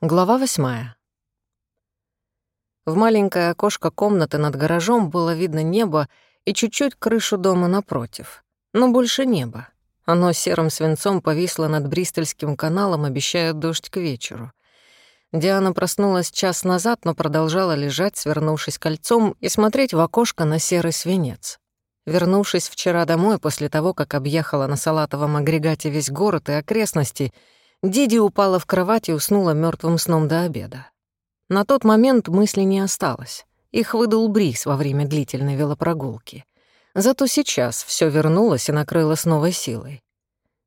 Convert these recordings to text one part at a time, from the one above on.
Глава восьмая. В маленькое окошко комнаты над гаражом было видно небо и чуть-чуть крышу дома напротив. Но больше неба. Оно серым свинцом повисло над Бристольским каналом, обещая дождь к вечеру. Диана проснулась час назад, но продолжала лежать, свернувшись кольцом, и смотреть в окошко на серый свинец. Вернувшись вчера домой после того, как объехала на салатовом агрегате весь город и окрестности, Диди упала в кровать и уснула мертвым сном до обеда. На тот момент мысли не осталось. Их выдал бриз во время длительной велопрогулки. Зато сейчас все вернулось и накрыло с новой силой.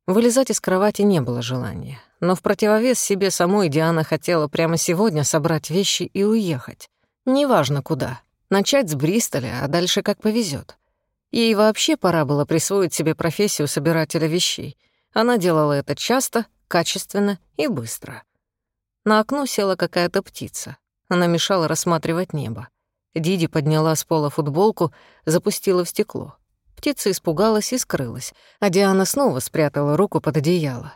Вылезать из кровати не было желания, но в противовес себе самой Диана хотела прямо сегодня собрать вещи и уехать. Неважно куда. Начать с Бристоля, а дальше как повезет. Ей вообще пора было присвоить себе профессию собирателя вещей. Она делала это часто, качественно и быстро. На окно села какая-то птица. Она мешала рассматривать небо. Диди подняла с пола футболку, запустила в стекло. Птица испугалась и скрылась, а Диана снова спрятала руку под одеяло.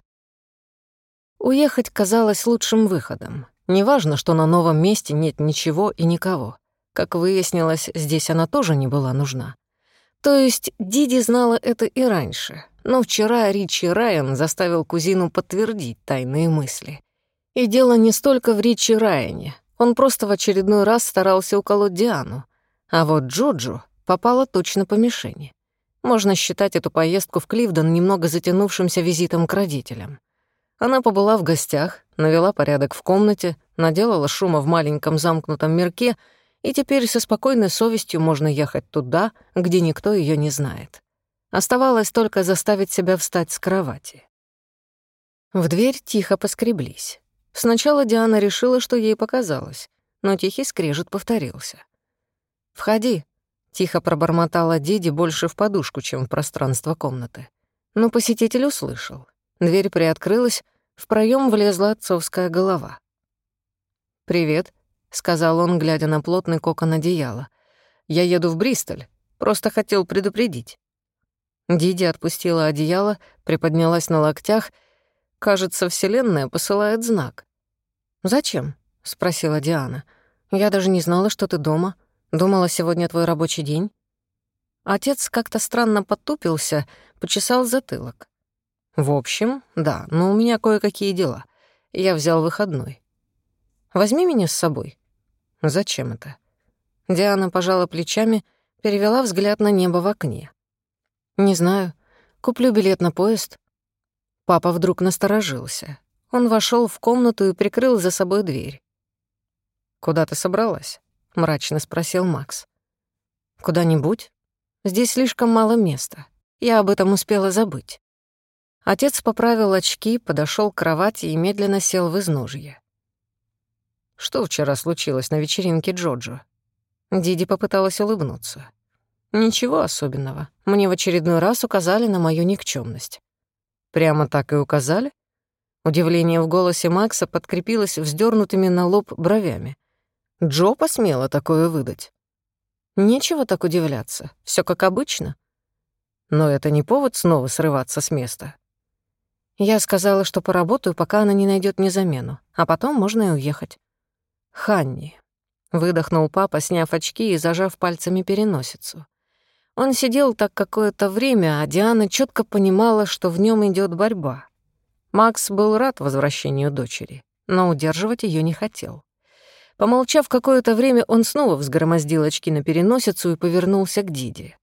Уехать казалось лучшим выходом. Неважно, что на новом месте нет ничего и никого. Как выяснилось, здесь она тоже не была нужна. То есть Диди знала это и раньше, но вчера Ричи Райан заставил кузину подтвердить тайные мысли. И дело не столько в Ричи Райане. Он просто в очередной раз старался уколоть Диану. А вот Джоджо попала точно по мишени. Можно считать эту поездку в Кливден немного затянувшимся визитом к родителям. Она побыла в гостях, навела порядок в комнате, наделала шума в маленьком замкнутом мирке, и теперь со спокойной совестью можно ехать туда, где никто ее не знает. Оставалось только заставить себя встать с кровати. В дверь тихо поскреблись. Сначала Диана решила, что ей показалось, но тихий скрежет повторился. «Входи», — тихо пробормотала Диди больше в подушку, чем в пространство комнаты. Но посетитель услышал. Дверь приоткрылась, в проем влезла отцовская голова. «Привет», — сказал он, глядя на плотный кокон одеяла. «Я еду в Бристоль. Просто хотел предупредить». Диди отпустила одеяло, приподнялась на локтях. Кажется, Вселенная посылает знак. «Зачем?» — спросила Диана. «Я даже не знала, что ты дома. Думала, сегодня твой рабочий день». Отец как-то странно потупился, почесал затылок. «В общем, да, но у меня кое-какие дела. Я взял выходной. Возьми меня с собой». «Зачем это?» Диана пожала плечами, перевела взгляд на небо в окне. «Не знаю. Куплю билет на поезд». Папа вдруг насторожился. Он вошел в комнату и прикрыл за собой дверь. «Куда ты собралась?» — мрачно спросил Макс. «Куда-нибудь. Здесь слишком мало места. Я об этом успела забыть». Отец поправил очки, подошел к кровати и медленно сел в изножье. «Что вчера случилось на вечеринке Джоджо?» Диди попыталась улыбнуться. Ничего особенного. Мне в очередной раз указали на мою никчемность. Прямо так и указали? Удивление в голосе Макса подкрепилось вздернутыми на лоб бровями. Джо посмела такое выдать. Нечего так удивляться, все как обычно. Но это не повод снова срываться с места. Я сказала, что поработаю, пока она не найдет мне замену, а потом можно и уехать. Ханни. Выдохнул папа, сняв очки и зажав пальцами переносицу. Он сидел так какое-то время, а Диана четко понимала, что в нем идет борьба. Макс был рад возвращению дочери, но удерживать ее не хотел. Помолчав какое-то время, он снова взгромоздил очки на переносицу и повернулся к Диде.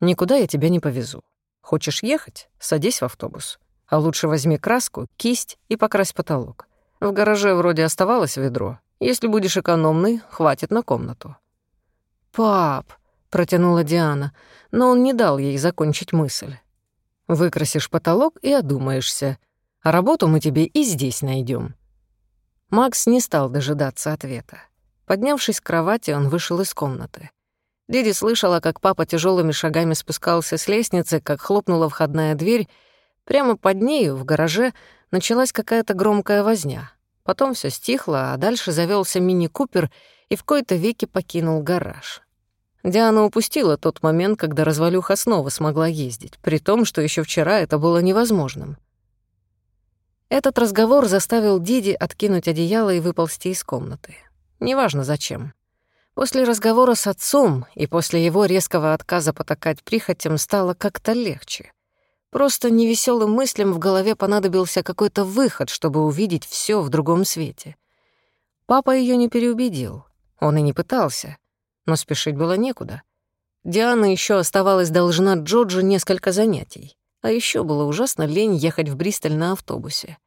«Никуда я тебя не повезу. Хочешь ехать? Садись в автобус. А лучше возьми краску, кисть и покрась потолок. В гараже вроде оставалось ведро. Если будешь экономный, хватит на комнату». «Пап», протянула Диана, но он не дал ей закончить мысль. Выкрасишь потолок и одумаешься. А работу мы тебе и здесь найдем. Макс не стал дожидаться ответа. Поднявшись с кровати, он вышел из комнаты. Диди слышала, как папа тяжелыми шагами спускался с лестницы, как хлопнула входная дверь. Прямо под нею, в гараже, началась какая-то громкая возня. Потом все стихло, а дальше завелся мини-купер и в кои-то веки покинул гараж. Диана упустила тот момент, когда развалюха снова смогла ездить, при том, что еще вчера это было невозможным. Этот разговор заставил Диди откинуть одеяло и выползти из комнаты. Неважно зачем. После разговора с отцом и после его резкого отказа потакать прихотям стало как-то легче. Просто невеселым мыслям в голове понадобился какой-то выход, чтобы увидеть все в другом свете. Папа ее не переубедил. Он и не пытался. Но спешить было некуда. Диана еще оставалась должна Джорджу несколько занятий. А еще было ужасно лень ехать в Бристоль на автобусе.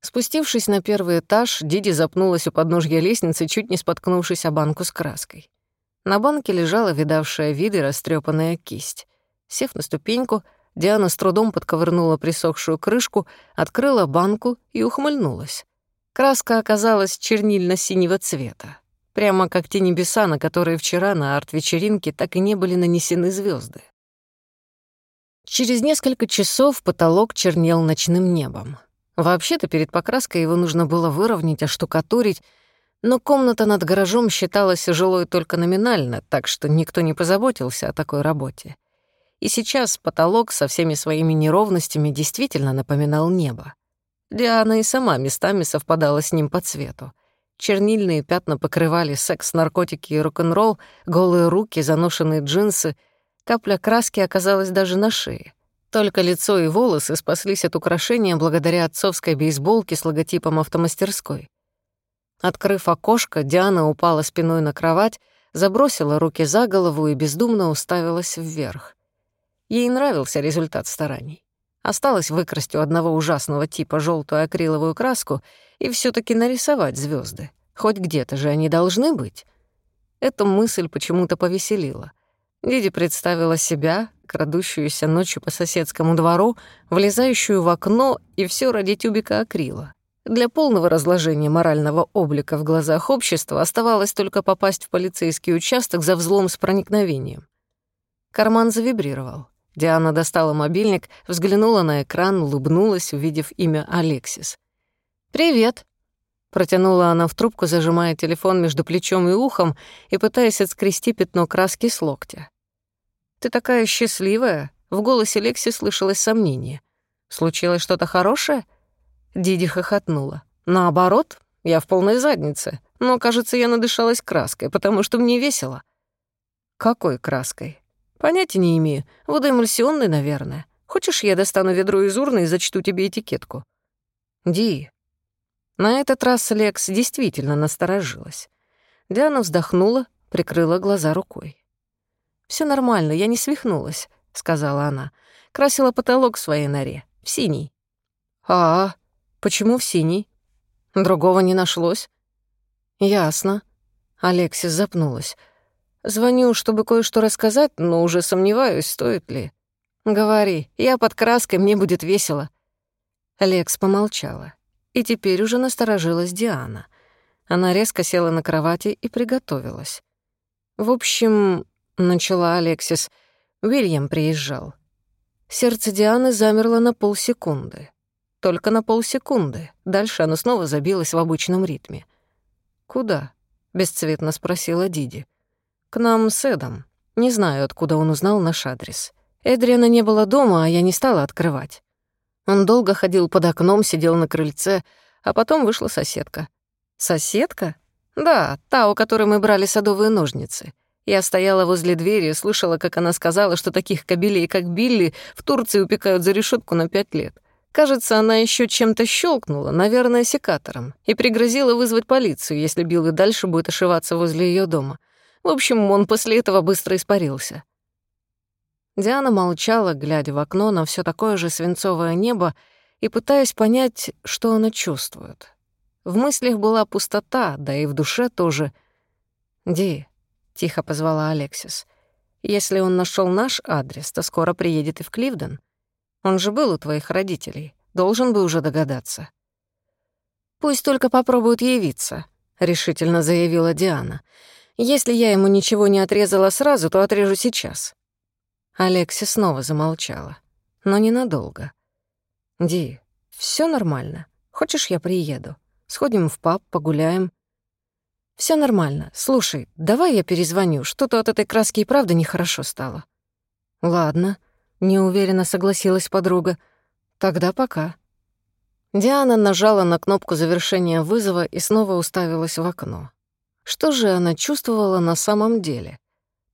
Спустившись на первый этаж, Диди запнулась у подножья лестницы, чуть не споткнувшись о банку с краской. На банке лежала видавшая виды растрепанная кисть. Сев на ступеньку, Диана с трудом подковырнула присохшую крышку, открыла банку и ухмыльнулась. Краска оказалась чернильно-синего цвета, прямо как те небеса, на которые вчера на арт-вечеринке так и не были нанесены звезды. Через несколько часов потолок чернел ночным небом. Вообще-то перед покраской его нужно было выровнять, оштукатурить, но комната над гаражом считалась жилой только номинально, так что никто не позаботился о такой работе. И сейчас потолок со всеми своими неровностями действительно напоминал небо. Диана и сама местами совпадала с ним по цвету. Чернильные пятна покрывали секс, наркотики и рок-н-ролл, голые руки, заношенные джинсы. Капля краски оказалась даже на шее. Только лицо и волосы спаслись от украшения благодаря отцовской бейсболке с логотипом автомастерской. Открыв окошко, Диана упала спиной на кровать, забросила руки за голову и бездумно уставилась вверх. Ей нравился результат стараний. Осталось выкрасть у одного ужасного типа желтую акриловую краску и все таки нарисовать звезды. Хоть где-то же они должны быть. Эта мысль почему-то повеселила. Диди представила себя, крадущуюся ночью по соседскому двору, влезающую в окно, и все ради тюбика акрила. Для полного разложения морального облика в глазах общества оставалось только попасть в полицейский участок за взлом с проникновением. Карман завибрировал. Диана достала мобильник, взглянула на экран, улыбнулась, увидев имя Алексис. «Привет», — протянула она в трубку, зажимая телефон между плечом и ухом и пытаясь отскрести пятно краски с локтя. «Ты такая счастливая», — в голосе Лекси слышалось сомнение. «Случилось что-то хорошее?» Диди хохотнула. «Наоборот, я в полной заднице, но, кажется, я надышалась краской, потому что мне весело». «Какой краской?» Понятия не имею. Водоэмульсионный, наверное. Хочешь, я достану ведро из урны и зачту тебе этикетку? Ди. На этот раз Лекс действительно насторожилась. Диана вздохнула, прикрыла глаза рукой. Все нормально, я не свихнулась», — сказала она. «Красила потолок в своей норе. В синий». «А, почему в синий? Другого не нашлось?» «Ясно». Алексис запнулась. Звоню, чтобы кое-что рассказать, но уже сомневаюсь, стоит ли. Говори, я под краской, мне будет весело. Лекс помолчала. И теперь уже насторожилась Диана. Она резко села на кровати и приготовилась. В общем, начала Алексис, Уильям приезжал. Сердце Дианы замерло на полсекунды. Только на полсекунды. Дальше оно снова забилось в обычном ритме. «Куда?» — бесцветно спросила Диди. К нам с Эдом. Не знаю, откуда он узнал наш адрес. Эдриана не было дома, а я не стала открывать. Он долго ходил под окном, сидел на крыльце, а потом вышла соседка. Соседка? Да, та, у которой мы брали садовые ножницы. Я стояла возле двери и слышала, как она сказала, что таких кобелей, как Билли, в Турции упекают за решетку на пять лет. Кажется, она еще чем-то щелкнула, наверное, секатором, и пригрозила вызвать полицию, если Билл и дальше будет ошиваться возле ее дома. В общем, он после этого быстро испарился. Диана молчала, глядя в окно на все такое же свинцовое небо и пытаясь понять, что она чувствует. В мыслях была пустота, да и в душе тоже. «Ди», — тихо позвала Алексис, — «если он нашел наш адрес, то скоро приедет и в Кливден. Он же был у твоих родителей, должен бы уже догадаться». «Пусть только попробуют явиться», — решительно заявила Диана. Если я ему ничего не отрезала сразу, то отрежу сейчас». Алекси снова замолчала, но ненадолго. «Ди, все нормально. Хочешь, я приеду? Сходим в паб, погуляем?» Все нормально. Слушай, давай я перезвоню. Что-то от этой краски и правда нехорошо стало». «Ладно», — неуверенно согласилась подруга. «Тогда пока». Диана нажала на кнопку завершения вызова и снова уставилась в окно. Что же она чувствовала на самом деле?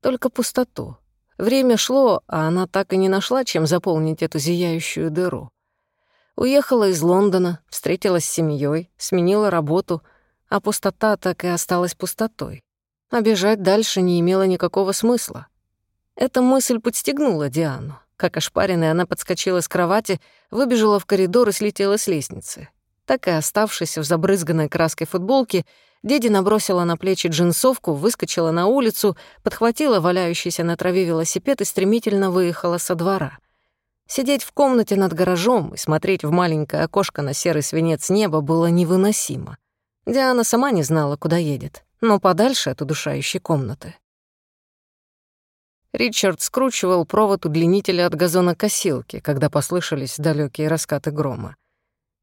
Только пустоту. Время шло, а она так и не нашла, чем заполнить эту зияющую дыру. Уехала из Лондона, встретилась с семьей, сменила работу, а пустота так и осталась пустотой. А бежать дальше не имело никакого смысла. Эта мысль подстегнула Диану. Как ошпаренная, она подскочила с кровати, выбежала в коридор и слетела с лестницы. Так и оставшись в забрызганной краской футболке, Деди набросила на плечи джинсовку, выскочила на улицу, подхватила валяющийся на траве велосипед и стремительно выехала со двора. Сидеть в комнате над гаражом и смотреть в маленькое окошко на серый свинец неба было невыносимо. Диана сама не знала, куда едет, но подальше от удушающей комнаты. Ричард скручивал провод удлинителя от газонокосилки, когда послышались далекие раскаты грома.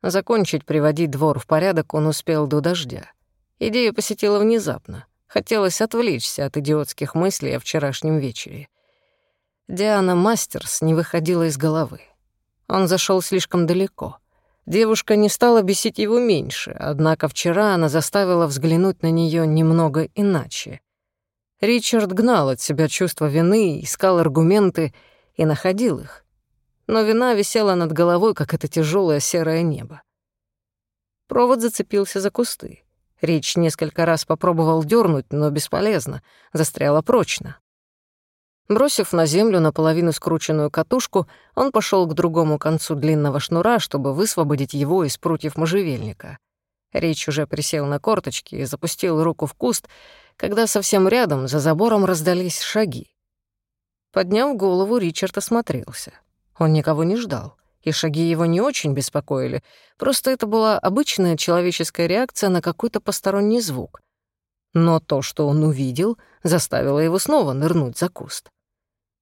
Закончить приводить двор в порядок он успел до дождя. Идея посетила внезапно. Хотелось отвлечься от идиотских мыслей о вчерашнем вечере. Диана Мастерс не выходила из головы. Он зашел слишком далеко. Девушка не стала бесить его меньше, однако вчера она заставила взглянуть на нее немного иначе. Ричард гнал от себя чувство вины, искал аргументы и находил их. Но вина висела над головой, как это тяжелое серое небо. Провод зацепился за кусты. Рич несколько раз попробовал дернуть, но бесполезно, застряла прочно. Бросив на землю наполовину скрученную катушку, он пошел к другому концу длинного шнура, чтобы высвободить его из прутьев можжевельника. Рич уже присел на корточки и запустил руку в куст, когда совсем рядом, за забором, раздались шаги. Подняв голову, Ричард осмотрелся. Он никого не ждал, и шаги его не очень беспокоили, просто это была обычная человеческая реакция на какой-то посторонний звук. Но то, что он увидел, заставило его снова нырнуть за куст.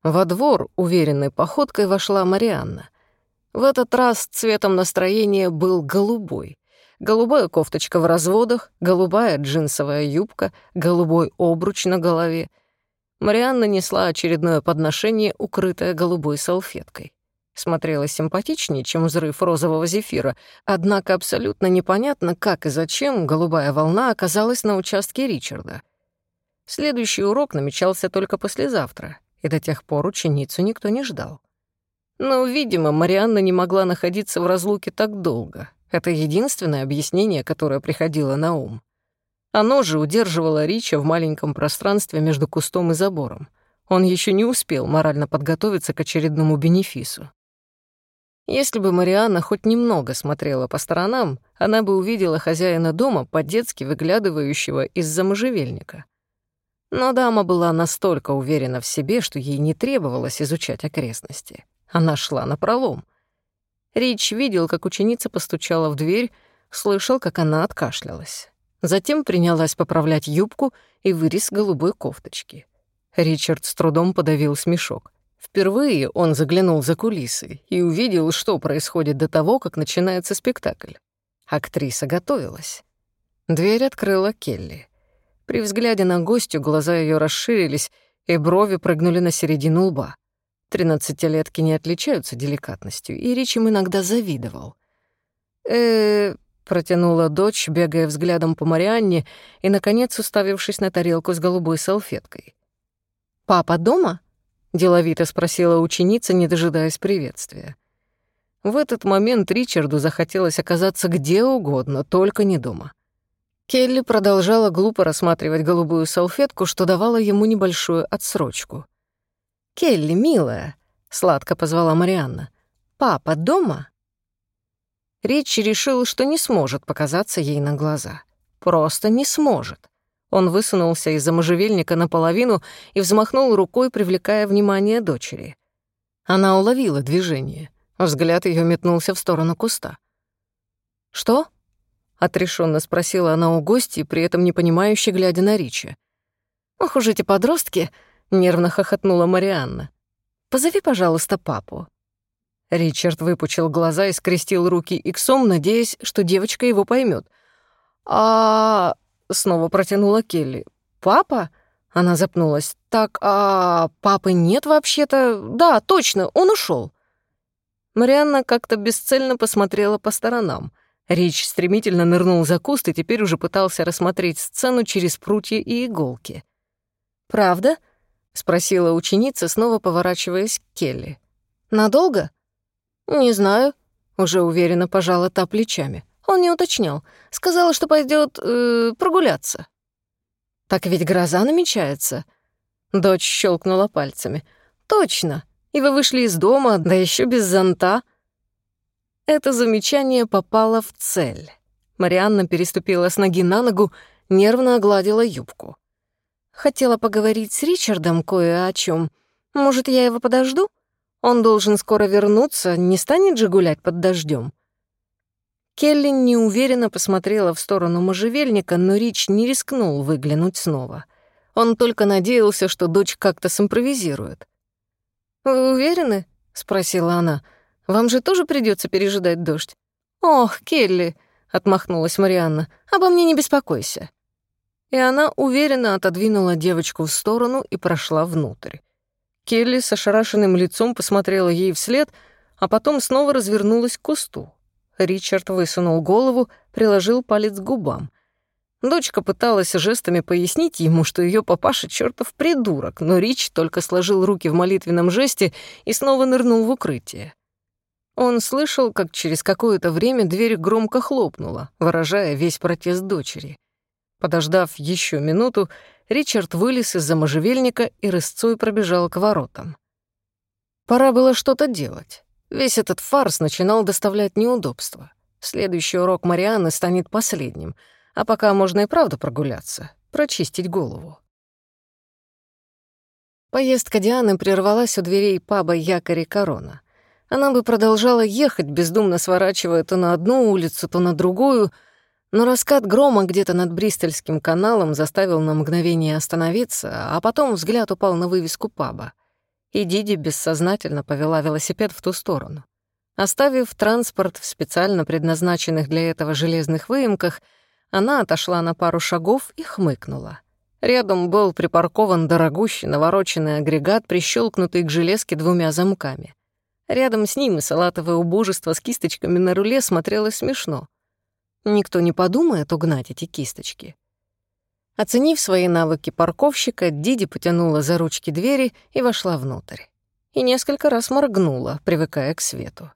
Во двор уверенной походкой вошла Марианна. В этот раз цветом настроения был голубой — голубая кофточка в разводах, голубая джинсовая юбка, голубой обруч на голове. Марианна несла очередное подношение, укрытое голубой салфеткой. Смотрелась симпатичнее, чем взрыв розового зефира, однако абсолютно непонятно, как и зачем голубая волна оказалась на участке Ричарда. Следующий урок намечался только послезавтра, и до тех пор ученицу никто не ждал. Но, видимо, Марианна не могла находиться в разлуке так долго, это единственное объяснение, которое приходило на ум. Оно же удерживало Рича в маленьком пространстве между кустом и забором. Он еще не успел морально подготовиться к очередному бенефису. Если бы Марианна хоть немного смотрела по сторонам, она бы увидела хозяина дома по-детски выглядывающего из-за можжевельника. Но дама была настолько уверена в себе, что ей не требовалось изучать окрестности. Она шла на пролом — Рич видел, как ученица постучала в дверь, слышал, как она откашлялась. Затем принялась поправлять юбку и вырез голубой кофточки. Ричард с трудом подавил смешок. Впервые он заглянул за кулисы и увидел, что происходит до того, как начинается спектакль. Актриса готовилась. Дверь открыла Келли. При взгляде на гостю глаза ее расширились, и брови прыгнули на середину лба. Тринадцатилетки не отличаются деликатностью, и Рич им иногда завидовал. э протянула дочь, бегая взглядом по Марианне и, наконец, уставившись на тарелку с голубой салфеткой. «Папа дома?» — деловито спросила ученица, не дожидаясь приветствия. В этот момент Ричарду захотелось оказаться где угодно, только не дома. Келли продолжала глупо рассматривать голубую салфетку, что давало ему небольшую отсрочку — «Келли, милая», — сладко позвала Марианна, — «папа дома?» Ричи решил, что не сможет показаться ей на глаза. Просто не сможет. Он высунулся из-за можжевельника наполовину и взмахнул рукой, привлекая внимание дочери. Она уловила движение. Взгляд ее метнулся в сторону куста. «Что?» — отрешенно спросила она у гостей, при этом непонимающе глядя на Ричи. «Ох уж эти подростки!» — нервно хохотнула Марианна. «Позови, пожалуйста, папу». Ричард выпучил глаза и скрестил руки иксом, надеясь, что девочка его поймет. «А...» — снова протянула Келли. «Папа?» — она запнулась. «Так, а папы нет вообще-то? Да, точно, он ушел. Марианна как-то бесцельно посмотрела по сторонам. Рич стремительно нырнул за куст и теперь уже пытался рассмотреть сцену через прутья и иголки. «Правда?» — спросила ученица, снова поворачиваясь к Келли. «Надолго?» «Не знаю», — уже уверенно пожала та плечами. Он не уточнял. Сказала, что пойдет э, прогуляться. «Так ведь гроза намечается». Дочь щелкнула пальцами. «Точно. И вы вышли из дома, да еще без зонта». Это замечание попало в цель. Марианна переступила с ноги на ногу, нервно огладила юбку. Хотела поговорить с Ричардом кое о чем. Может, я его подожду? Он должен скоро вернуться, не станет же гулять под дождем. Келли неуверенно посмотрела в сторону можжевельника, но Рич не рискнул выглянуть снова. Он только надеялся, что дочь как-то симпровизирует. «Вы уверены?» — спросила она. — вам же тоже придется пережидать дождь. Ох, Келли, отмахнулась Марианна. Обо мне не беспокойся. И она уверенно отодвинула девочку в сторону и прошла внутрь. Келли с ошарашенным лицом посмотрела ей вслед, а потом снова развернулась к кусту. Ричард высунул голову, приложил палец к губам. Дочка пыталась жестами пояснить ему, что ее папаша чертов придурок, но Рич только сложил руки в молитвенном жесте и снова нырнул в укрытие. Он слышал, как через какое-то время дверь громко хлопнула, выражая весь протест дочери. Подождав еще минуту, Ричард вылез из-за можжевельника и рысцой пробежал к воротам. Пора было что-то делать. Весь этот фарс начинал доставлять неудобства. Следующий урок Марианны станет последним, а пока можно и правда прогуляться, прочистить голову. Поездка Дианы прервалась у дверей паба «Якорь и корона». Она бы продолжала ехать, бездумно сворачивая то на одну улицу, то на другую, но раскат грома где-то над Бристольским каналом заставил на мгновение остановиться, а потом взгляд упал на вывеску паба. И Диди бессознательно повела велосипед в ту сторону. Оставив транспорт в специально предназначенных для этого железных выемках, она отошла на пару шагов и хмыкнула. Рядом был припаркован дорогущий навороченный агрегат, прищелкнутый к железке двумя замками. Рядом с ним и салатовое убожество с кисточками на руле смотрелось смешно. Никто не подумает угнать эти кисточки. Оценив свои навыки парковщика, Диди потянула за ручки двери и вошла внутрь. И несколько раз моргнула, привыкая к свету.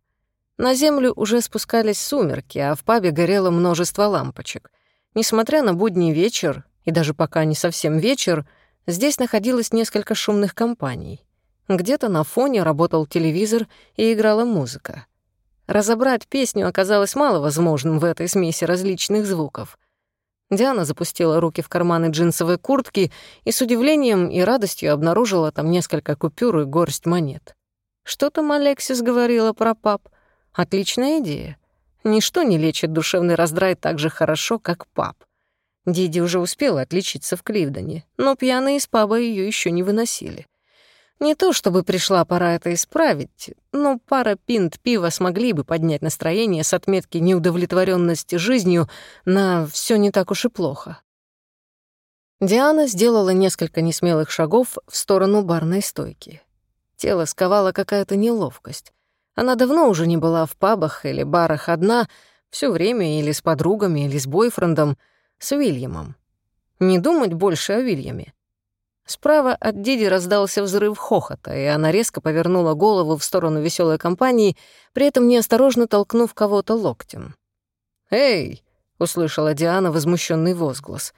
На землю уже спускались сумерки, а в пабе горело множество лампочек. Несмотря на будний вечер, и даже пока не совсем вечер, здесь находилось несколько шумных компаний. Где-то на фоне работал телевизор и играла музыка. Разобрать песню оказалось маловозможным в этой смеси различных звуков. Диана запустила руки в карманы джинсовой куртки и с удивлением и радостью обнаружила там несколько купюр и горсть монет. Что там Алексис говорила про пап? Отличная идея. Ничто не лечит душевный раздрай так же хорошо, как пап. Диди уже успела отличиться в Кливдоне, но пьяные из паба ее еще не выносили. Не то чтобы пришла пора это исправить, но пара пинт пива смогли бы поднять настроение с отметки неудовлетворенности жизнью на все не так уж и плохо. Диана сделала несколько несмелых шагов в сторону барной стойки. Тело сковала какая-то неловкость. Она давно уже не была в пабах или барах одна, все время или с подругами, или с бойфрендом, с Уильямом. Не думать больше о Уильяме. Справа от Диди раздался взрыв хохота, и она резко повернула голову в сторону веселой компании, при этом неосторожно толкнув кого-то локтем. «Эй!» — услышала Диана возмущенный возглас.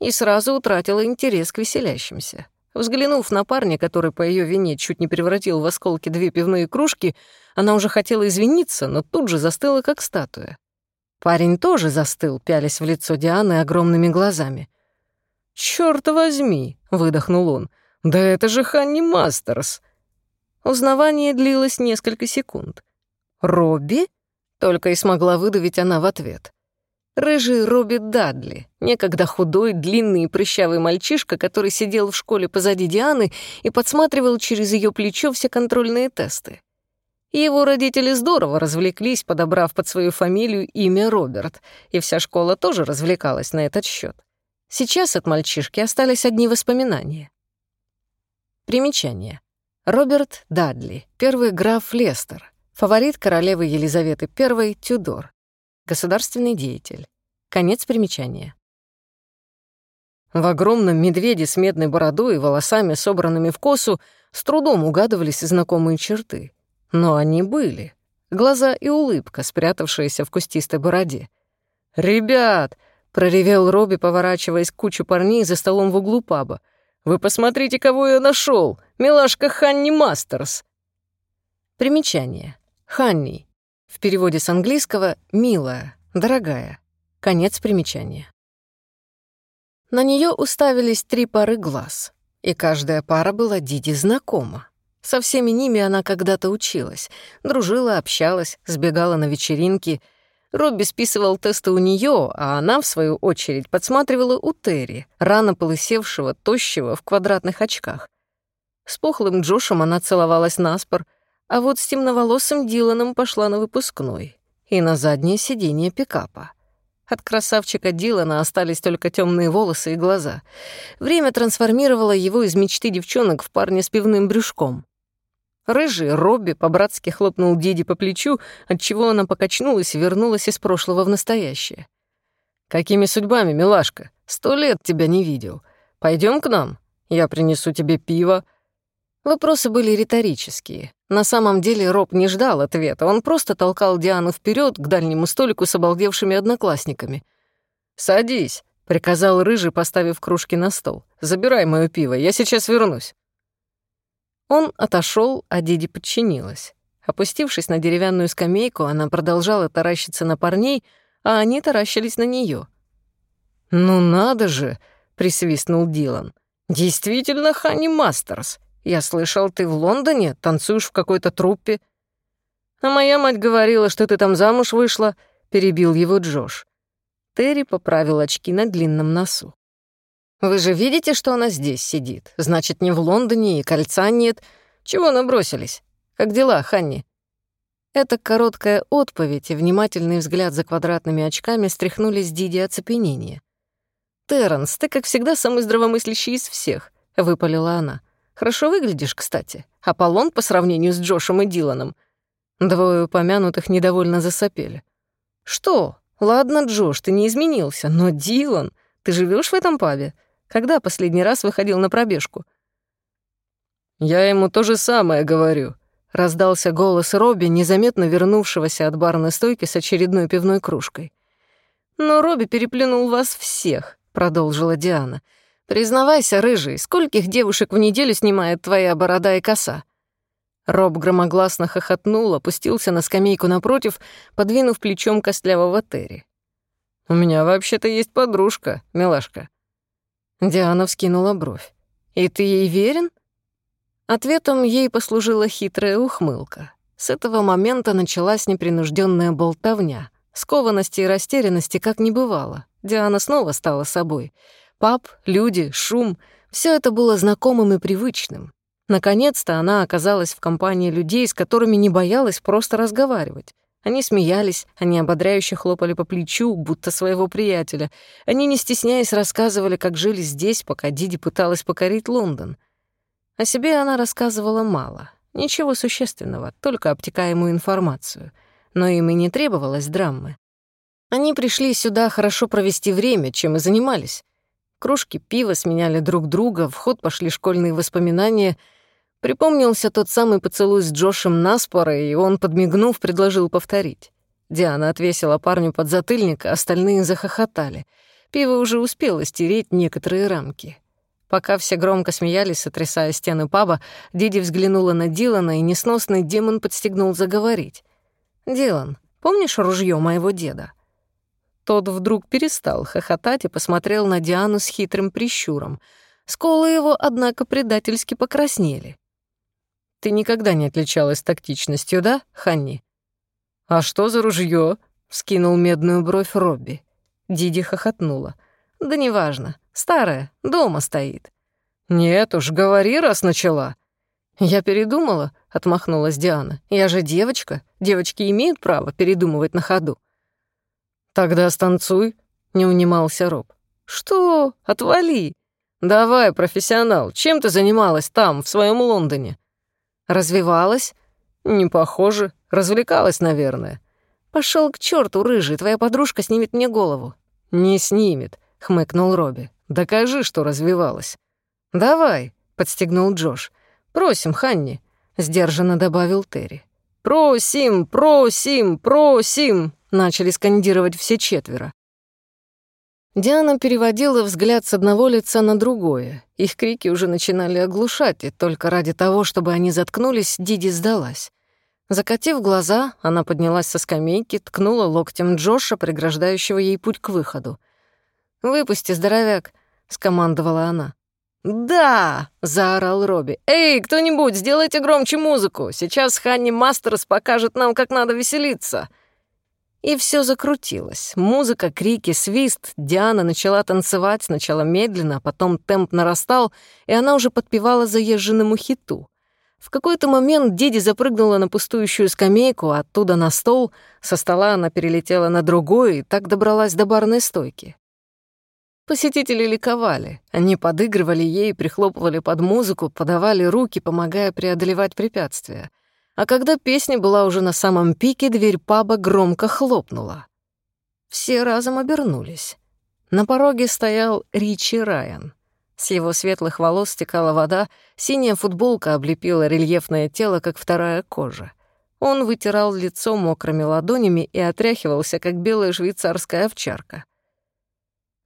И сразу утратила интерес к веселящимся. Взглянув на парня, который по ее вине чуть не превратил в осколки две пивные кружки, она уже хотела извиниться, но тут же застыла, как статуя. Парень тоже застыл, пялясь в лицо Дианы огромными глазами — «Чёрт возьми!» — выдохнул он. «Да это же Ханни Мастерс!» Узнавание длилось несколько секунд. «Робби?» — только и смогла выдавить она в ответ. Рыжий Робби Дадли, некогда худой, длинный и прыщавый мальчишка, который сидел в школе позади Дианы и подсматривал через ее плечо все контрольные тесты. Его родители здорово развлеклись, подобрав под свою фамилию имя Роберт, и вся школа тоже развлекалась на этот счет. Сейчас от мальчишки остались одни воспоминания. Примечание. Роберт Дадли, первый граф Лестер, фаворит королевы Елизаветы I Тюдор. государственный деятель. Конец примечания. В огромном медведе с медной бородой и волосами, собранными в косу, с трудом угадывались знакомые черты. Но они были. Глаза и улыбка, спрятавшиеся в кустистой бороде. «Ребят!» — проревел Робби, поворачиваясь к куче парней за столом в углу паба. «Вы посмотрите, кого я нашел! Милашка Ханни Мастерс!» Примечание. Ханни. В переводе с английского «милая», «дорогая». Конец примечания. На нее уставились три пары глаз, и каждая пара была Диди знакома. Со всеми ними она когда-то училась, дружила, общалась, сбегала на вечеринки. Робби списывал тесты у нее, а она, в свою очередь, подсматривала у Терри, рано полысевшего, тощего, в квадратных очках. С пухлым Джошем она целовалась наспор, а вот с темноволосым Диланом пошла на выпускной и на заднее сиденье пикапа. От красавчика Дилана остались только темные волосы и глаза. Время трансформировало его из мечты девчонок в парня с пивным брюшком. Рыжий Робби по-братски хлопнул Диди по плечу, отчего она покачнулась и вернулась из прошлого в настоящее. «Какими судьбами, милашка? Сто лет тебя не видел. Пойдем к нам, я принесу тебе пиво». Вопросы были риторические. На самом деле Роб не ждал ответа, он просто толкал Диану вперед к дальнему столику с обалдевшими одноклассниками. «Садись», — приказал Рыжий, поставив кружки на стол. «Забирай моё пиво, я сейчас вернусь». Он отошел, а Диди подчинилась. Опустившись на деревянную скамейку, она продолжала таращиться на парней, а они таращились на нее. «Ну надо же!» — присвистнул Дилан. «Действительно Ханни Мастерс. Я слышал, ты в Лондоне танцуешь в какой-то труппе». «А моя мать говорила, что ты там замуж вышла», — перебил его Джош. Терри поправил очки на длинном носу. Вы же видите, что она здесь сидит? Значит, не в Лондоне и кольца нет. Чего набросились? Как дела, Ханни?» Эта короткая отповедь и внимательный взгляд за квадратными очками стряхнули с Диди оцепенение. «Терренс, ты, как всегда, самый здравомыслящий из всех», — выпалила она. «Хорошо выглядишь, кстати. Аполлон по сравнению с Джошем и Диланом». Двое упомянутых недовольно засопели. «Что? Ладно, Джош, ты не изменился, но Дилан... Ты живешь в этом пабе? Когда последний раз выходил на пробежку?» «Я ему то же самое говорю», — раздался голос Робби, незаметно вернувшегося от барной стойки с очередной пивной кружкой. «Но Робби переплюнул вас всех», — продолжила Диана. «Признавайся, рыжий, скольких девушек в неделю снимает твоя борода и коса?» Роб громогласно хохотнул, опустился на скамейку напротив, подвинув плечом костлявого Терри. «У меня вообще-то есть подружка, милашка», Диана вскинула бровь. «И ты ей верен?» Ответом ей послужила хитрая ухмылка. С этого момента началась непринужденная болтовня. Скованности и растерянности как не бывало. Диана снова стала собой. Пап, люди, шум — все это было знакомым и привычным. Наконец-то она оказалась в компании людей, с которыми не боялась просто разговаривать. Они смеялись, они ободряюще хлопали по плечу, будто своего приятеля. Они, не стесняясь, рассказывали, как жили здесь, пока Диди пыталась покорить Лондон. О себе она рассказывала мало. Ничего существенного, только обтекаемую информацию. Но им и не требовалось драмы. Они пришли сюда хорошо провести время, чем и занимались. Кружки пива сменяли друг друга, в ход пошли школьные воспоминания — Припомнился тот самый поцелуй с Джошем наспора, и он, подмигнув, предложил повторить. Диана отвесила парню под затыльник, а остальные захохотали. Пиво уже успело стереть некоторые рамки. Пока все громко смеялись, сотрясая стены паба, Диди взглянула на Дилана, и несносный демон подстегнул заговорить. «Дилан, помнишь ружье моего деда?» Тот вдруг перестал хохотать и посмотрел на Диану с хитрым прищуром. Сколы его, однако, предательски покраснели. Ты никогда не отличалась тактичностью, да, Ханни?» «А что за ружье? вскинул медную бровь Робби. Диди хохотнула. «Да неважно. Старая, дома стоит». «Нет уж, говори, раз начала». «Я передумала», — отмахнулась Диана. «Я же девочка. Девочки имеют право передумывать на ходу». «Тогда станцуй», — не унимался Роб. «Что? Отвали. Давай, профессионал, чем ты занималась там, в своем Лондоне?» Развивалась? Не похоже. Развлекалась, наверное. Пошел к черту, рыжий, твоя подружка снимет мне голову». «Не снимет», — хмыкнул Робби. «Докажи, что развивалась». «Давай», — подстегнул Джош. «Просим, Ханни», — сдержанно добавил Терри. «Просим, просим, просим!» — начали скандировать все четверо. Диана переводила взгляд с одного лица на другое. Их крики уже начинали оглушать, и только ради того, чтобы они заткнулись, Диди сдалась. Закатив глаза, она поднялась со скамейки, ткнула локтем Джоша, преграждающего ей путь к выходу. «Выпусти, здоровяк», — скомандовала она. «Да!» — заорал Робби. «Эй, кто-нибудь, сделайте громче музыку! Сейчас Ханни Мастерс покажет нам, как надо веселиться!» И все закрутилось. Музыка, крики, свист. Диана начала танцевать, сначала медленно, а потом темп нарастал, и она уже подпевала заезженному хиту. В какой-то момент Диди запрыгнула на пустующую скамейку, а оттуда на стол, со стола она перелетела на другой и так добралась до барной стойки. Посетители ликовали. Они подыгрывали ей, прихлопывали под музыку, подавали руки, помогая преодолевать препятствия. А когда песня была уже на самом пике, дверь паба громко хлопнула. Все разом обернулись. На пороге стоял Ричи Райан. С его светлых волос стекала вода, синяя футболка облепила рельефное тело, как вторая кожа. Он вытирал лицо мокрыми ладонями и отряхивался, как белая швейцарская овчарка.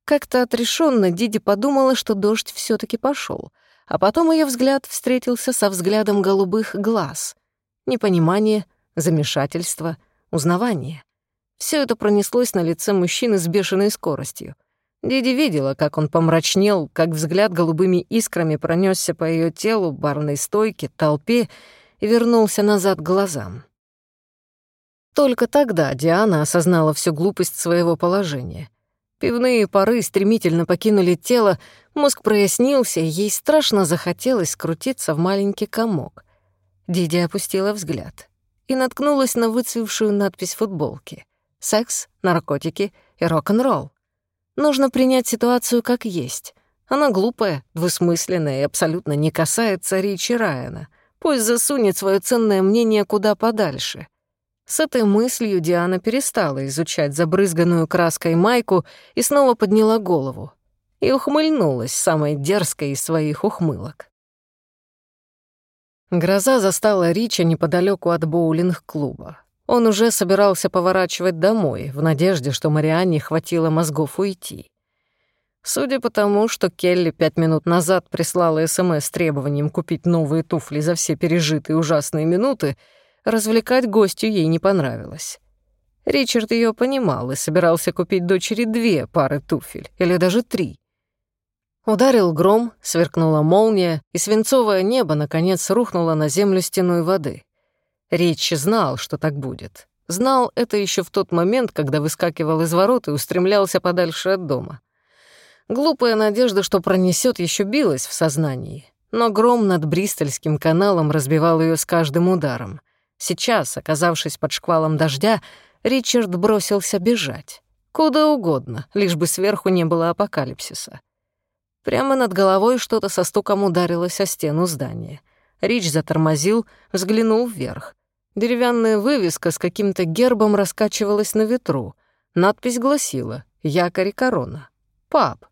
Как-то отрешенно Диди подумала, что дождь все таки пошел, а потом ее взгляд встретился со взглядом голубых глаз — Непонимание, замешательство, узнавание. Все это пронеслось на лице мужчины с бешеной скоростью. Диди видела, как он помрачнел, как взгляд голубыми искрами пронесся по ее телу, барной стойке, толпе и вернулся назад к глазам. Только тогда Диана осознала всю глупость своего положения. Пивные пары стремительно покинули тело, мозг прояснился, ей страшно захотелось скрутиться в маленький комок. Диди опустила взгляд и наткнулась на выцвевшую надпись футболки «Секс, наркотики и рок-н-ролл». Нужно принять ситуацию как есть. Она глупая, двусмысленная и абсолютно не касается Ричи Райана. Пусть засунет свое ценное мнение куда подальше. С этой мыслью Диана перестала изучать забрызганную краской майку и снова подняла голову. И ухмыльнулась самой дерзкой из своих ухмылок. Гроза застала Рича неподалеку от боулинг-клуба. Он уже собирался поворачивать домой, в надежде, что Марианне хватило мозгов уйти. Судя по тому, что Келли пять минут назад прислала СМС с требованием купить новые туфли за все пережитые ужасные минуты, развлекать гостю ей не понравилось. Ричард ее понимал и собирался купить дочери две пары туфель, или даже три. Ударил гром, сверкнула молния, и свинцовое небо, наконец, рухнуло на землю стеной воды. Речь знал, что так будет. Знал это еще в тот момент, когда выскакивал из ворот и устремлялся подальше от дома. Глупая надежда, что пронесет, еще билась в сознании. Но гром над Бристольским каналом разбивал ее с каждым ударом. Сейчас, оказавшись под шквалом дождя, Ричард бросился бежать. Куда угодно, лишь бы сверху не было апокалипсиса. Прямо над головой что-то со стуком ударилось о стену здания. Рич затормозил, взглянул вверх. Деревянная вывеска с каким-то гербом раскачивалась на ветру. Надпись гласила «Якорь и корона». «Паб».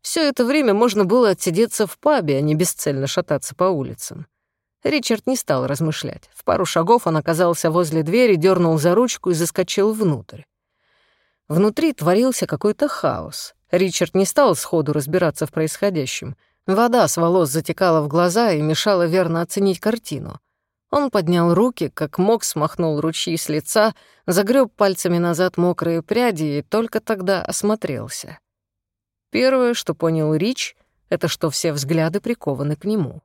Все это время можно было отсидеться в пабе, а не бесцельно шататься по улицам. Ричард не стал размышлять. В пару шагов он оказался возле двери, дернул за ручку и заскочил внутрь. Внутри творился какой-то хаос. Ричард не стал сходу разбираться в происходящем. Вода с волос затекала в глаза и мешала верно оценить картину. Он поднял руки, как мог смахнул ручьи с лица, загреб пальцами назад мокрые пряди и только тогда осмотрелся. Первое, что понял Рич, это что все взгляды прикованы к нему.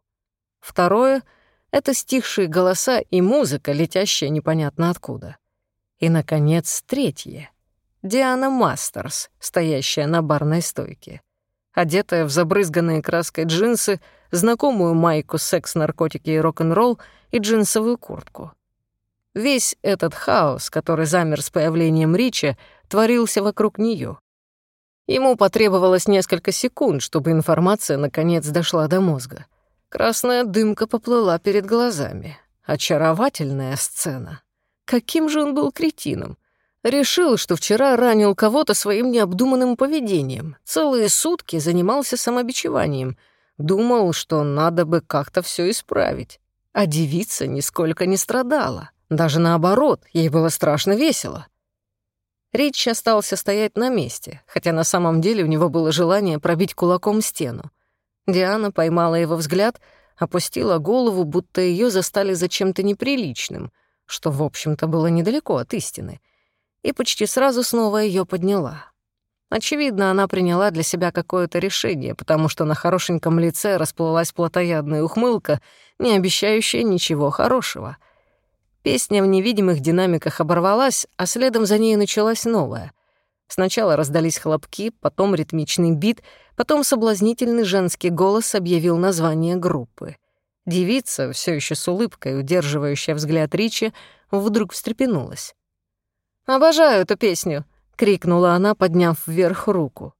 Второе — это стихшие голоса и музыка, летящая непонятно откуда. И, наконец, третье — Диана Мастерс, стоящая на барной стойке. Одетая в забрызганные краской джинсы, знакомую майку «Секс, наркотики и рок-н-ролл» и джинсовую куртку. Весь этот хаос, который замер с появлением Рича, творился вокруг нее. Ему потребовалось несколько секунд, чтобы информация наконец дошла до мозга. Красная дымка поплыла перед глазами. Очаровательная сцена. Каким же он был кретином. Решил, что вчера ранил кого-то своим необдуманным поведением. Целые сутки занимался самобичеванием. Думал, что надо бы как-то все исправить. А девица нисколько не страдала. Даже наоборот, ей было страшно весело. Рич остался стоять на месте, хотя на самом деле у него было желание пробить кулаком стену. Диана поймала его взгляд, опустила голову, будто ее застали за чем-то неприличным, что, в общем-то, было недалеко от истины, и почти сразу снова ее подняла. Очевидно, она приняла для себя какое-то решение, потому что на хорошеньком лице расплылась плотоядная ухмылка, не обещающая ничего хорошего. Песня в невидимых динамиках оборвалась, а следом за ней началась новая. Сначала раздались хлопки, потом ритмичный бит, потом соблазнительный женский голос объявил название группы. Девица, все еще с улыбкой, удерживающая взгляд Ричи, вдруг встрепенулась. «Обожаю эту песню!» — крикнула она, подняв вверх руку.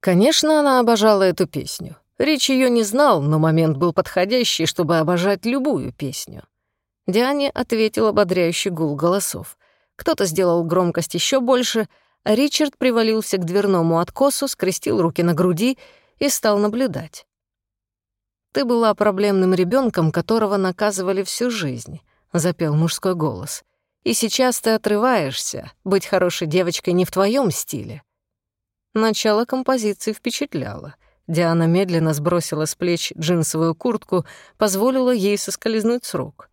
Конечно, она обожала эту песню. Рич ее не знал, но момент был подходящий, чтобы обожать любую песню. Диане ответил ободряющий гул голосов. Кто-то сделал громкость еще больше, а Ричард привалился к дверному откосу, скрестил руки на груди и стал наблюдать. «Ты была проблемным ребенком, которого наказывали всю жизнь», — запел мужской голос. «И сейчас ты отрываешься. Быть хорошей девочкой не в твоем стиле». Начало композиции впечатляло. Диана медленно сбросила с плеч джинсовую куртку, позволила ей соскользнуть с рук.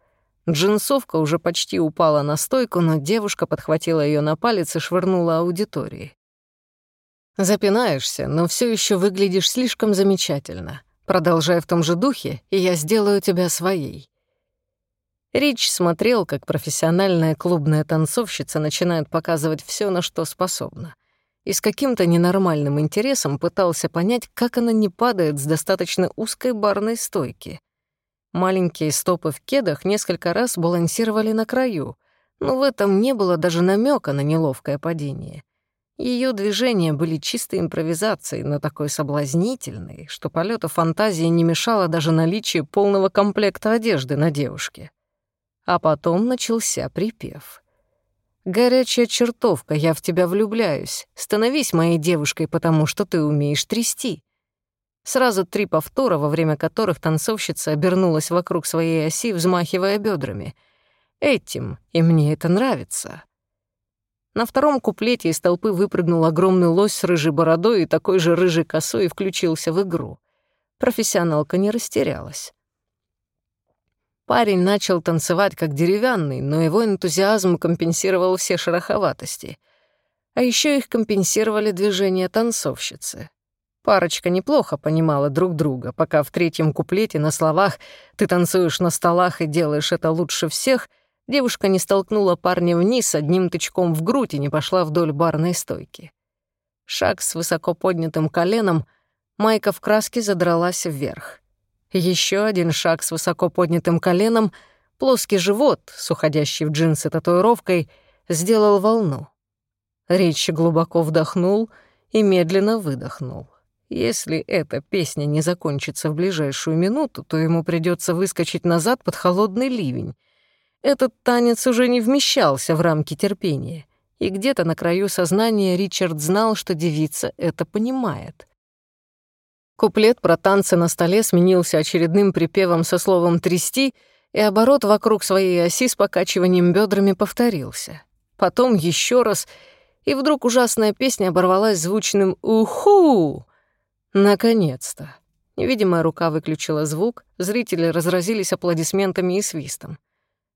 Джинсовка уже почти упала на стойку, но девушка подхватила ее на палец и швырнула аудитории. «Запинаешься, но все еще выглядишь слишком замечательно. Продолжай в том же духе, и я сделаю тебя своей». Рич смотрел, как профессиональная клубная танцовщица начинает показывать все, на что способна и с каким-то ненормальным интересом пытался понять, как она не падает с достаточно узкой барной стойки. Маленькие стопы в кедах несколько раз балансировали на краю, но в этом не было даже намека на неловкое падение. Ее движения были чистой импровизацией, но такой соблазнительной, что полету фантазии не мешало даже наличие полного комплекта одежды на девушке. А потом начался припев — «Горячая чертовка, я в тебя влюбляюсь. Становись моей девушкой, потому что ты умеешь трясти». Сразу три повтора, во время которых танцовщица обернулась вокруг своей оси, взмахивая бедрами. Этим, и мне это нравится. На втором куплете из толпы выпрыгнул огромный лось с рыжей бородой и такой же рыжей косой и включился в игру. Профессионалка не растерялась. Парень начал танцевать как деревянный, но его энтузиазм компенсировал все шероховатости. А еще их компенсировали движения танцовщицы. Парочка неплохо понимала друг друга, пока в третьем куплете на словах «ты танцуешь на столах и делаешь это лучше всех» девушка не столкнула парня вниз одним тычком в грудь и не пошла вдоль барной стойки. Шаг с высоко поднятым коленом, майка в краске задралась вверх. Еще один шаг с высоко поднятым коленом, плоский живот с уходящей в джинсы татуировкой сделал волну. Речь глубоко вдохнул и медленно выдохнул. Если эта песня не закончится в ближайшую минуту, то ему придется выскочить назад под холодный ливень. Этот танец уже не вмещался в рамки терпения, и где-то на краю сознания Ричард знал, что девица это понимает. Куплет про танцы на столе сменился очередным припевом со словом «трясти», и оборот вокруг своей оси с покачиванием бедрами повторился. Потом еще раз, и вдруг ужасная песня оборвалась звучным «Уху!». Наконец-то. Невидимая рука выключила звук, зрители разразились аплодисментами и свистом.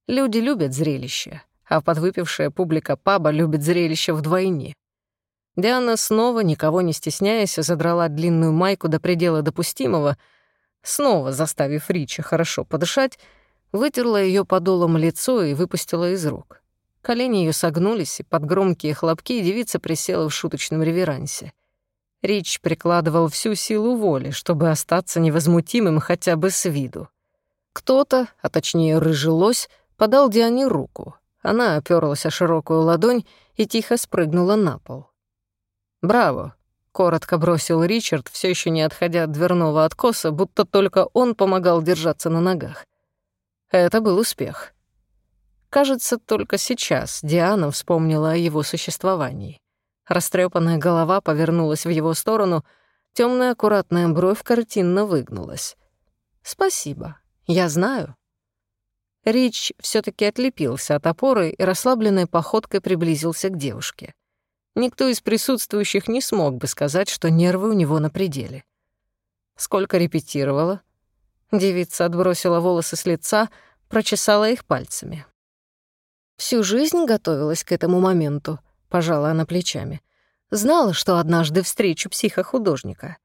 Люди любят зрелище, а подвыпившая публика паба любит зрелище вдвойне. Диана снова, никого не стесняясь, задрала длинную майку до предела допустимого, снова заставив Ричи хорошо подышать, вытерла ее подолом лицо и выпустила из рук. Колени ее согнулись, и под громкие хлопки девица присела в шуточном реверансе. Рич прикладывал всю силу воли, чтобы остаться невозмутимым хотя бы с виду. Кто-то, а точнее рыжий подал Диане руку. Она оперлась о широкую ладонь и тихо спрыгнула на пол. «Браво!» — коротко бросил Ричард, все еще не отходя от дверного откоса, будто только он помогал держаться на ногах. Это был успех. Кажется, только сейчас Диана вспомнила о его существовании. Растрепанная голова повернулась в его сторону, темная аккуратная бровь картинно выгнулась. «Спасибо. Я знаю». Рич все таки отлепился от опоры и расслабленной походкой приблизился к девушке. Никто из присутствующих не смог бы сказать, что нервы у него на пределе. Сколько репетировала? Девица отбросила волосы с лица, прочесала их пальцами. Всю жизнь готовилась к этому моменту, пожала она плечами. Знала, что однажды встречу психохудожника.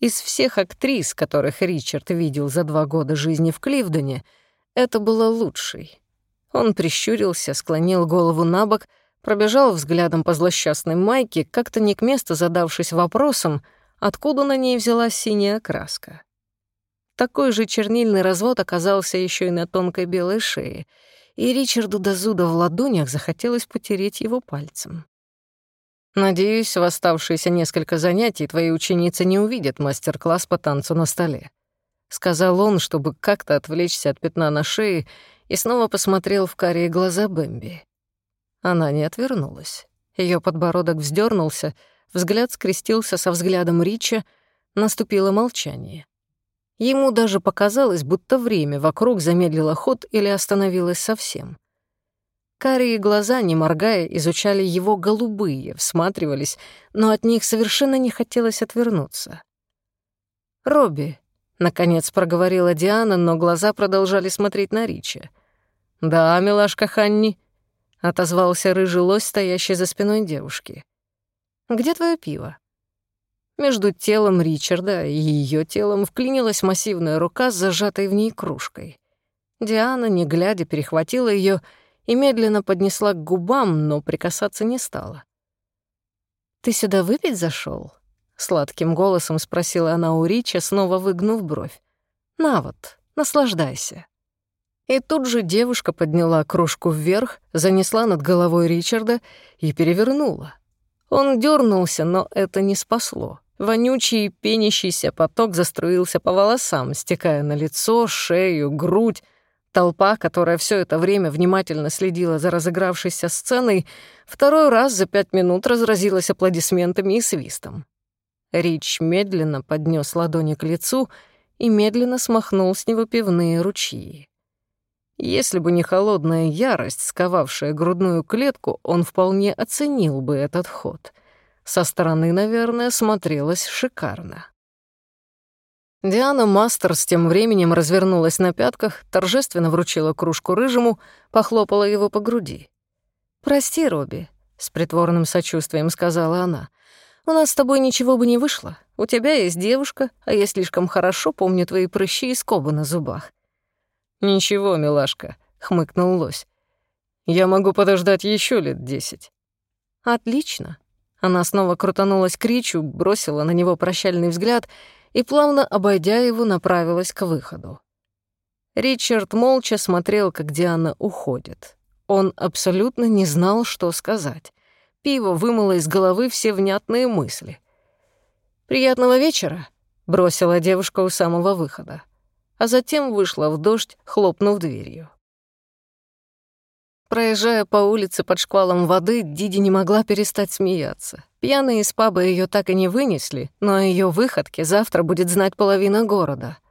Из всех актрис, которых Ричард видел за два года жизни в Кливдоне, это было лучшей. Он прищурился, склонил голову на бок, пробежал взглядом по злосчастной майке, как-то не к месту задавшись вопросом, откуда на ней взялась синяя краска. Такой же чернильный развод оказался еще и на тонкой белой шее, и Ричарду до зуда в ладонях захотелось потереть его пальцем. «Надеюсь, в оставшиеся несколько занятий твои ученицы не увидят мастер-класс по танцу на столе», — сказал он, чтобы как-то отвлечься от пятна на шее, и снова посмотрел в карие глаза Бэмби. Она не отвернулась. Ее подбородок вздернулся, взгляд скрестился со взглядом Рича, наступило молчание. Ему даже показалось, будто время вокруг замедлило ход или остановилось совсем. Карие глаза, не моргая, изучали его голубые, всматривались, но от них совершенно не хотелось отвернуться. «Робби», — наконец проговорила Диана, но глаза продолжали смотреть на Рича. «Да, милашка Ханни», — отозвался рыжий лось, стоящий за спиной девушки. «Где твое пиво?» Между телом Ричарда и ее телом вклинилась массивная рука с зажатой в ней кружкой. Диана, не глядя, перехватила ее и медленно поднесла к губам, но прикасаться не стала. «Ты сюда выпить зашел? сладким голосом спросила она у Рича, снова выгнув бровь. «На вот, наслаждайся». И тут же девушка подняла кружку вверх, занесла над головой Ричарда и перевернула. Он дернулся, но это не спасло. Вонючий пенящийся поток заструился по волосам, стекая на лицо, шею, грудь. Толпа, которая все это время внимательно следила за разыгравшейся сценой, второй раз за пять минут разразилась аплодисментами и свистом. Рич медленно поднес ладони к лицу и медленно смахнул с него пивные ручьи. Если бы не холодная ярость, сковавшая грудную клетку, он вполне оценил бы этот ход. Со стороны, наверное, смотрелось шикарно. Диана Мастерс тем временем развернулась на пятках, торжественно вручила кружку рыжему, похлопала его по груди. «Прости, Робби», — с притворным сочувствием сказала она. «У нас с тобой ничего бы не вышло. У тебя есть девушка, а я слишком хорошо помню твои прыщи и скобы на зубах. «Ничего, милашка», — хмыкнул лось. «Я могу подождать еще лет десять». «Отлично». Она снова крутанулась к Ричу, бросила на него прощальный взгляд и, плавно обойдя его, направилась к выходу. Ричард молча смотрел, как Диана уходит. Он абсолютно не знал, что сказать. Пиво вымыло из головы все внятные мысли. «Приятного вечера», — бросила девушка у самого выхода а затем вышла в дождь, хлопнув дверью. Проезжая по улице под шквалом воды, Диди не могла перестать смеяться. Пьяные из паба ее так и не вынесли, но о ее выходке завтра будет знать половина города —